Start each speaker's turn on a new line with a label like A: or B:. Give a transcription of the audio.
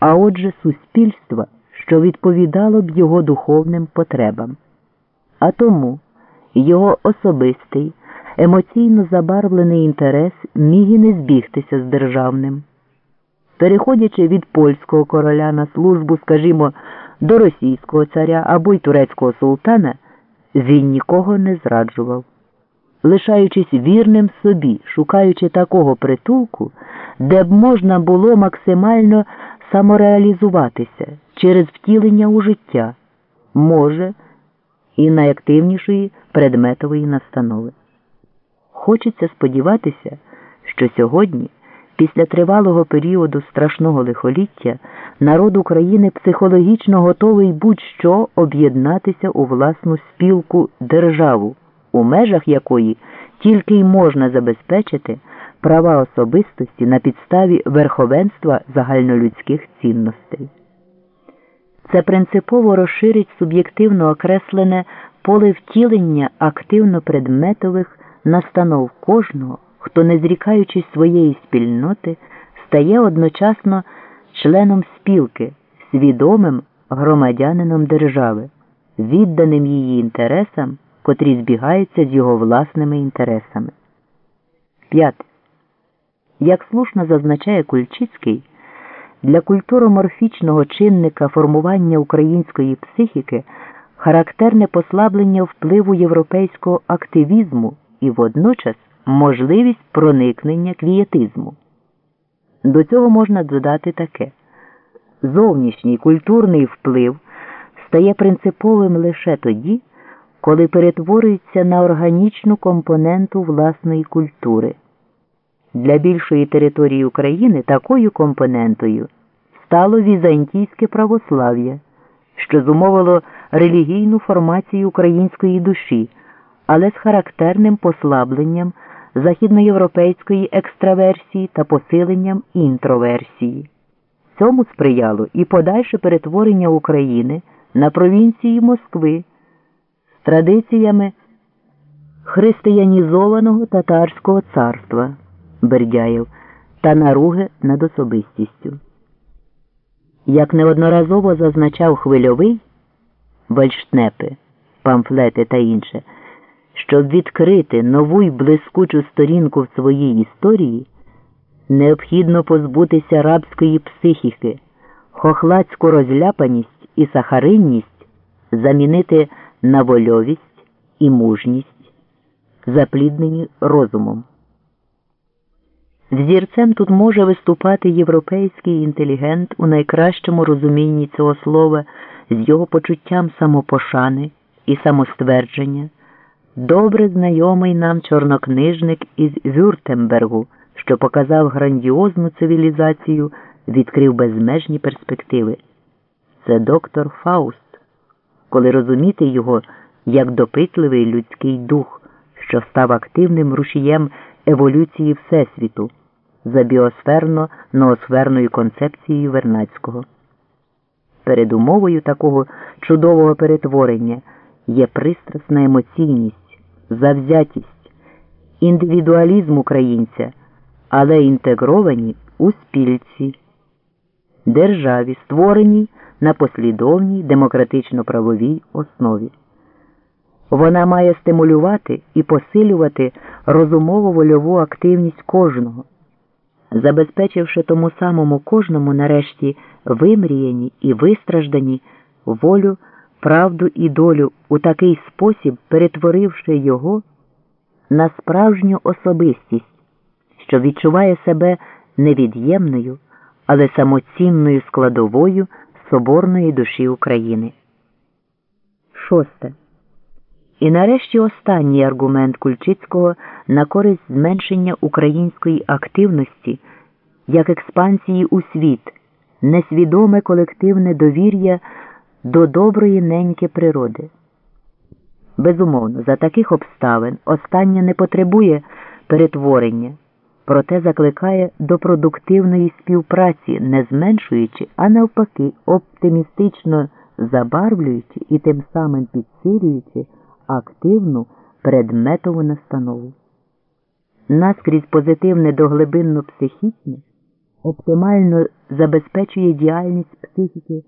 A: а отже суспільства, що відповідало б його духовним потребам. А тому його особистий, емоційно забарвлений інтерес міг і не збігтися з державним. Переходячи від польського короля на службу, скажімо, до російського царя або й турецького султана, він нікого не зраджував. Лишаючись вірним собі, шукаючи такого притулку, де б можна було максимально самореалізуватися через втілення у життя, може, і найактивнішої предметової настанови. Хочеться сподіватися, що сьогодні, після тривалого періоду страшного лихоліття, народ України психологічно готовий будь-що об'єднатися у власну спілку державу, у межах якої тільки й можна забезпечити права особистості на підставі верховенства загальнолюдських цінностей. Це принципово розширить суб'єктивно окреслене поле втілення активно предметових настанов кожного, хто, не зрікаючись своєї спільноти, стає одночасно членом спілки, свідомим громадянином держави, відданим її інтересам, котрі збігаються з його власними інтересами. П'яте. Як слушно зазначає Кульчицький, для культуроморфічного чинника формування української психіки характерне послаблення впливу європейського активізму і водночас можливість проникнення квієтизму. До цього можна додати таке: зовнішній культурний вплив стає принциповим лише тоді, коли перетворюється на органічну компоненту власної культури. Для більшої території України такою компонентою стало візантійське православ'я, що зумовило релігійну формацію української душі, але з характерним послабленням західноєвропейської екстраверсії та посиленням інтроверсії. Цьому сприяло і подальше перетворення України на провінції Москви з традиціями християнізованого татарського царства. Бердяєв та наруги над особистістю. Як неодноразово зазначав хвильовий вальштнепи, памфлети та інше, щоб відкрити нову й блискучу сторінку в своїй історії, необхідно позбутися рабської психіки, хохлацьку розляпаність і сахаринність замінити на вольовість і мужність, запліднені розумом. Взірцем тут може виступати європейський інтелігент у найкращому розумінні цього слова з його почуттям самопошани і самоствердження, добре знайомий нам чорнокнижник із Вюртембергу, що показав грандіозну цивілізацію, відкрив безмежні перспективи. Це доктор Фауст, коли розуміти його як допитливий людський дух, що став активним рушієм еволюції Всесвіту за біосферно ноосферною концепцією Вернацького. Передумовою такого чудового перетворення є пристрасна емоційність, завзятість, індивідуалізм українця, але інтегровані у спільці, державі, створеній на послідовній демократично-правовій основі. Вона має стимулювати і посилювати розумово вольову активність кожного, забезпечивши тому самому кожному нарешті вимріяні і вистраждані волю, правду і долю у такий спосіб, перетворивши його на справжню особистість, що відчуває себе невід'ємною, але самоцінною складовою соборної душі України. Шосте. І нарешті останній аргумент Кульчицького на користь зменшення української активності як експансії у світ, несвідоме колективне довір'я до доброї неньки природи. Безумовно, за таких обставин остання не потребує перетворення, проте закликає до продуктивної співпраці, не зменшуючи, а навпаки, оптимістично забарвлюючи і тим самим підсилюючи активну предметову настанову. Наскрізь позитивне до глибинно психічне оптимально забезпечує діяльність психіки